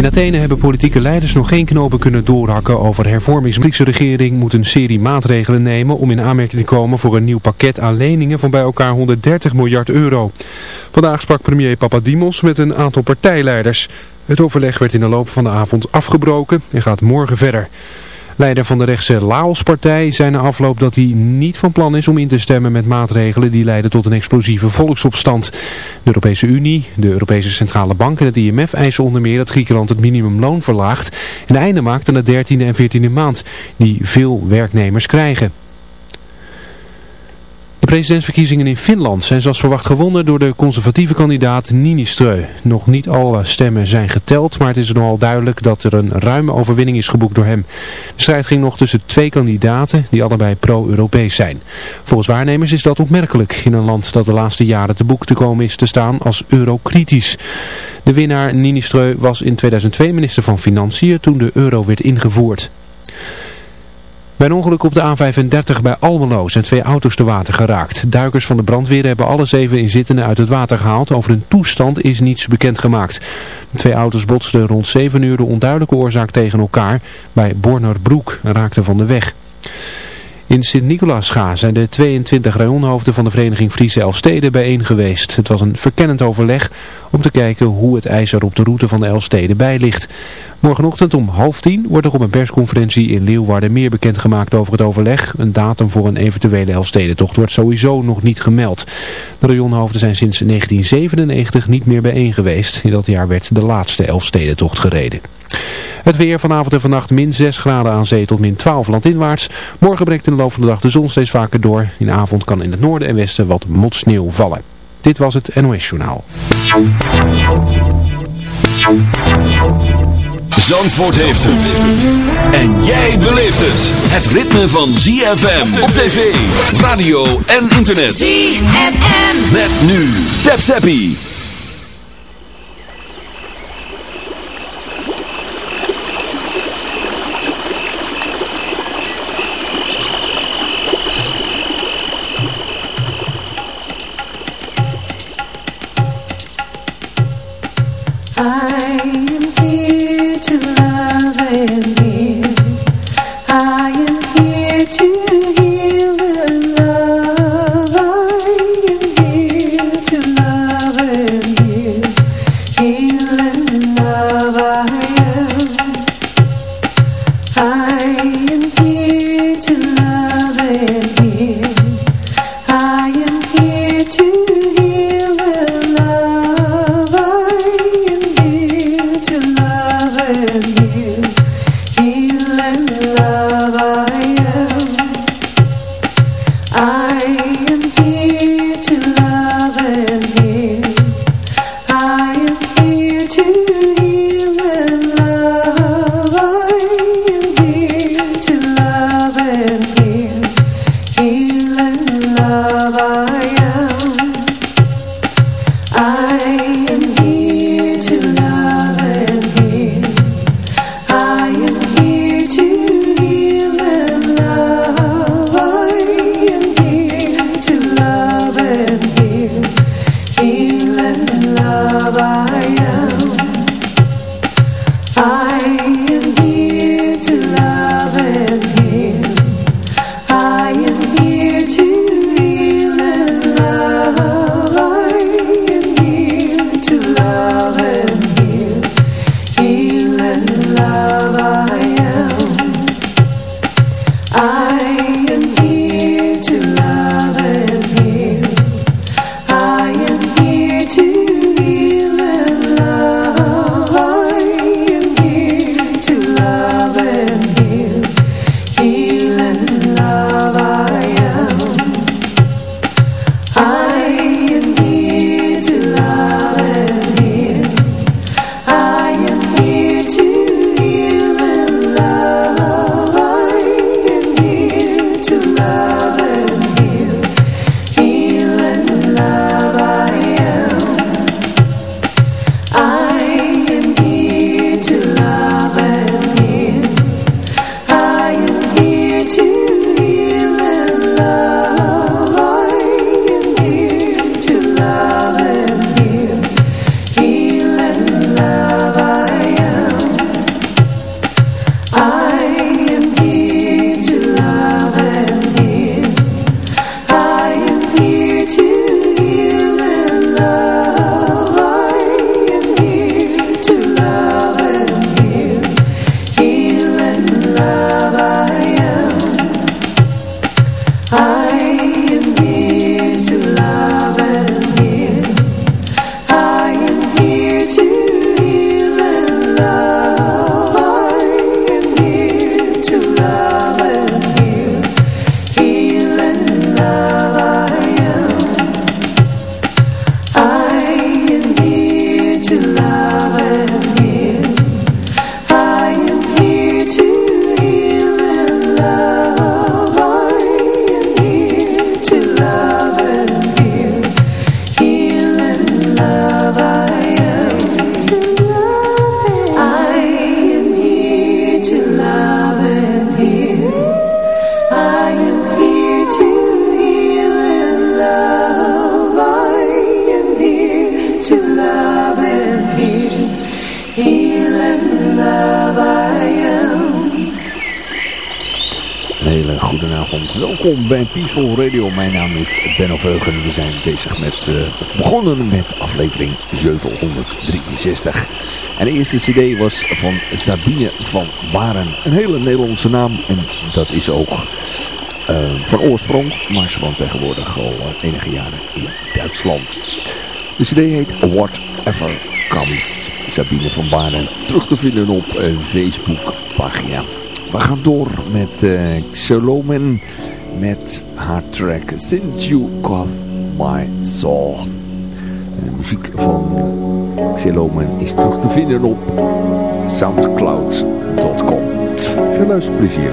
In Athene hebben politieke leiders nog geen knopen kunnen doorhakken over hervormings. De Griekse regering moet een serie maatregelen nemen om in aanmerking te komen voor een nieuw pakket aan leningen van bij elkaar 130 miljard euro. Vandaag sprak premier Papadimos met een aantal partijleiders. Het overleg werd in de loop van de avond afgebroken en gaat morgen verder. Leider van de rechtse Laos-partij zei na afloop dat hij niet van plan is om in te stemmen met maatregelen die leiden tot een explosieve volksopstand. De Europese Unie, de Europese Centrale Bank en het IMF eisen onder meer dat Griekenland het minimumloon verlaagt en einde maakt aan de 13e en 14e maand, die veel werknemers krijgen. De presidentsverkiezingen in Finland zijn zoals verwacht gewonnen door de conservatieve kandidaat Niiniströ. Nog niet alle stemmen zijn geteld, maar het is nogal duidelijk dat er een ruime overwinning is geboekt door hem. De strijd ging nog tussen twee kandidaten die allebei pro-Europees zijn. Volgens waarnemers is dat opmerkelijk in een land dat de laatste jaren te boek te komen is te staan als eurokritisch. De winnaar Niiniströ was in 2002 minister van Financiën toen de euro werd ingevoerd. Bij een ongeluk op de A35 bij Almelo zijn twee auto's te water geraakt. Duikers van de brandweer hebben alle zeven inzittenden uit het water gehaald. Over hun toestand is niets bekendgemaakt. De twee auto's botsten rond 7 uur de onduidelijke oorzaak tegen elkaar bij Bornerbroek en raakten van de weg. In Sint-Nicolaasga zijn de 22 rayonhoofden van de vereniging Friese Elfsteden bijeen geweest. Het was een verkennend overleg om te kijken hoe het ijs er op de route van de Elfsteden bij ligt. Morgenochtend om half tien wordt er op een persconferentie in Leeuwarden meer bekendgemaakt over het overleg. Een datum voor een eventuele Elfstedentocht wordt sowieso nog niet gemeld. De rayonhoofden zijn sinds 1997 niet meer bijeen geweest. In dat jaar werd de laatste Elfstedentocht gereden. Het weer vanavond en vannacht min 6 graden aan zee tot min 12 landinwaarts. Morgen breekt in de loop van de dag de zon steeds vaker door. In de avond kan in het noorden en westen wat motsneeuw vallen. Dit was het NOS Journaal. Zandvoort heeft het. En jij beleeft het. Het ritme van ZFM op tv, radio en internet. ZFM. Met nu. Tap Zappie. Bij Peaceful Radio. Mijn naam is Benno Veugen. We zijn bezig met, uh, begonnen met aflevering 763. En de eerste cd was van Sabine van Waren. Een hele Nederlandse naam. En dat is ook uh, van oorsprong. Maar ze woont tegenwoordig al enige jaren in Duitsland. De cd heet Whatever Comes. Sabine van Waren. Terug te vinden op een Facebook pagina. We gaan door met uh, Solomen met haar track Since You Got My Soul. muziek van Xelomen is terug te vinden op soundcloud.com. Veel luisterplezier.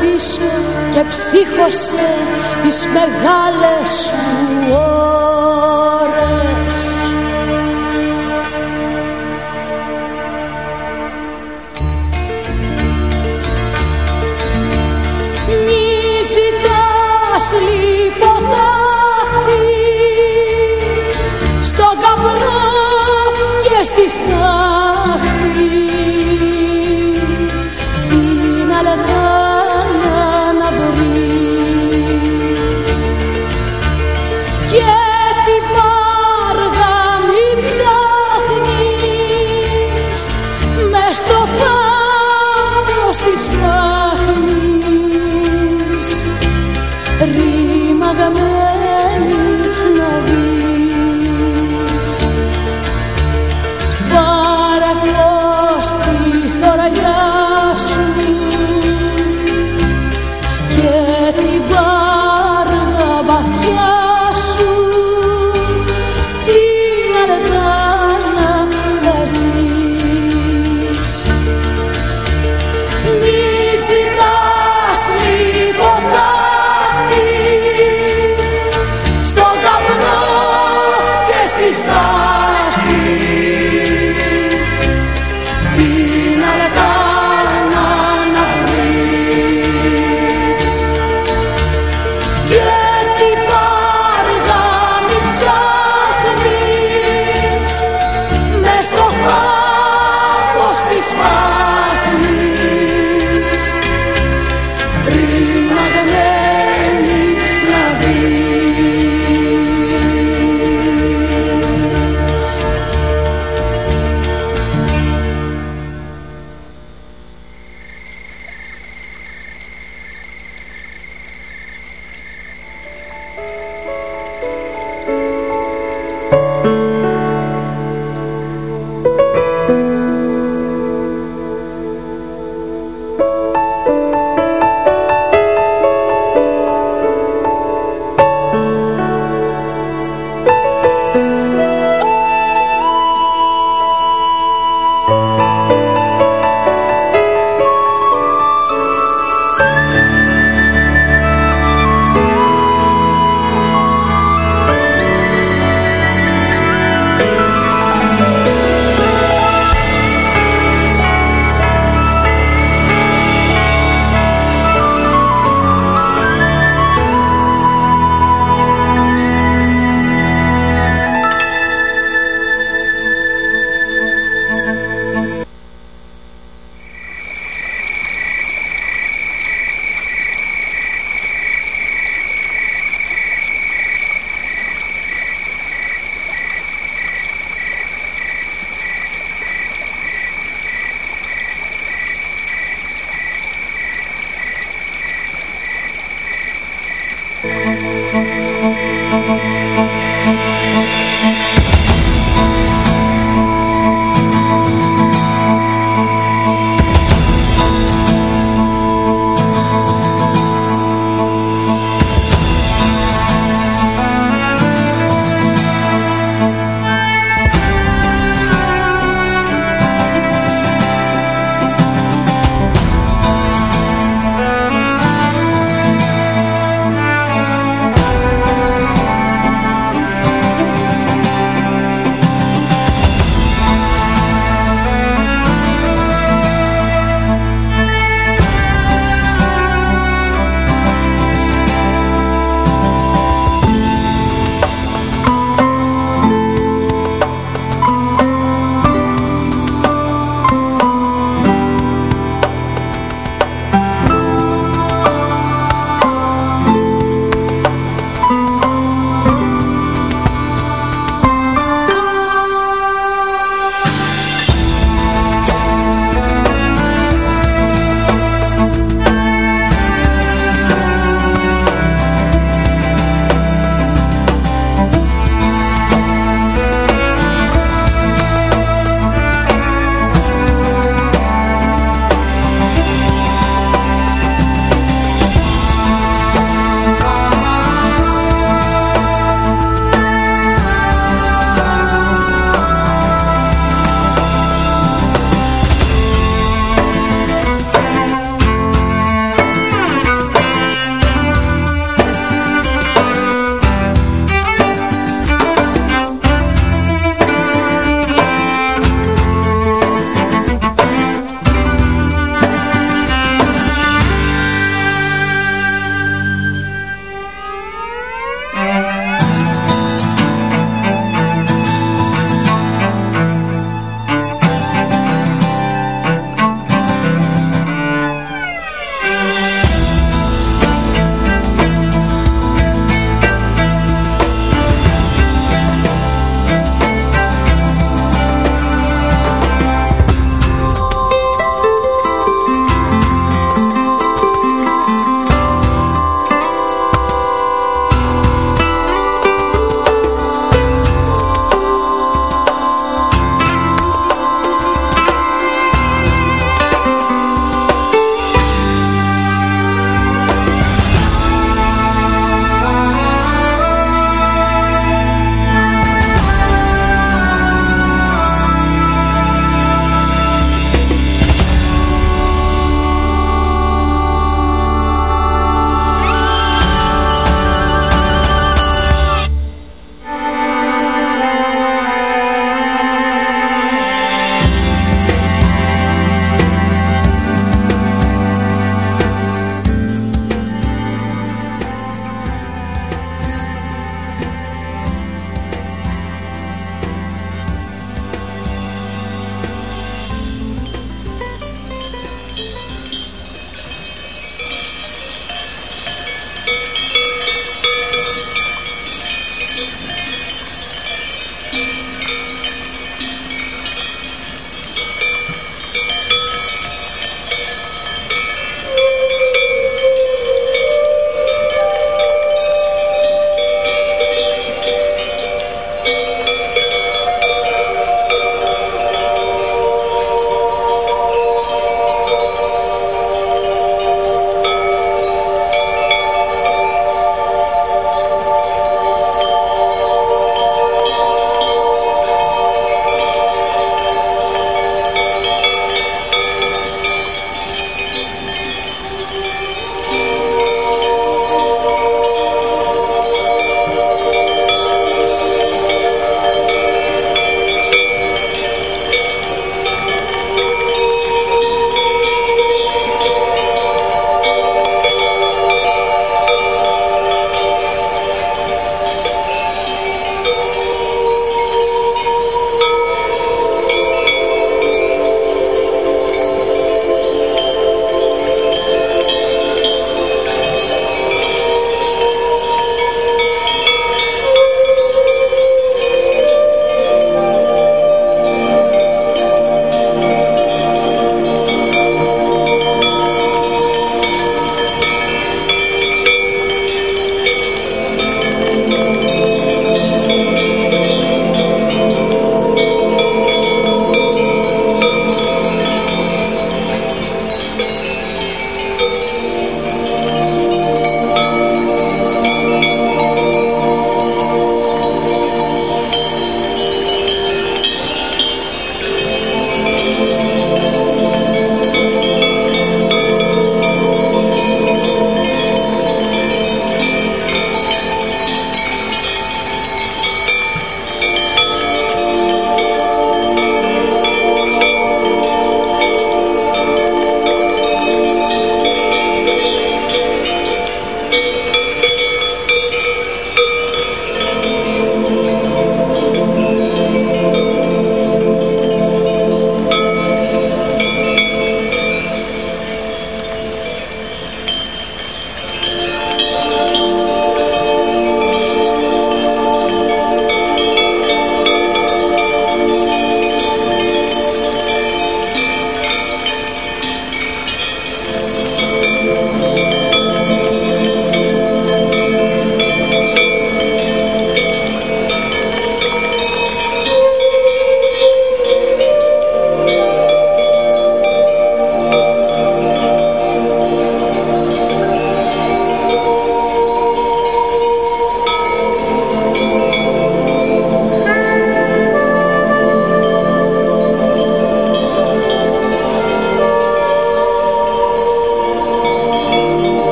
Πίσω και ψύχωσε τις μεγάλες σου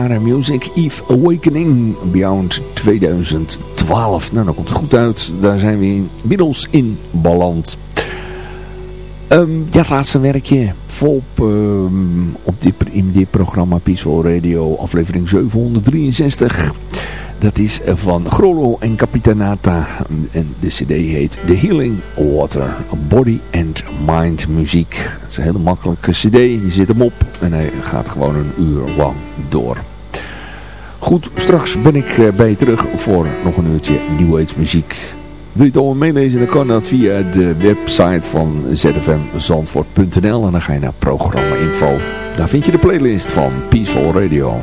Oriana Music, Eve Awakening, Beyond 2012. Nou, dat komt goed uit. Daar zijn we inmiddels in beland. Um, ja, laatste werkje. Volop um, op dit, in programma Peaceful Radio, aflevering 763. Dat is van Grollo en Capitanata. En de cd heet The Healing Water. Body and Mind muziek. Het is een hele makkelijke cd. Je zit hem op en hij gaat gewoon een uur lang door. Goed, straks ben ik bij je terug voor nog een uurtje New Age muziek. Wil je het allemaal meelezen, dan kan dat via de website van zfmzandvoort.nl en dan ga je naar programma info. Daar vind je de playlist van Peaceful Radio.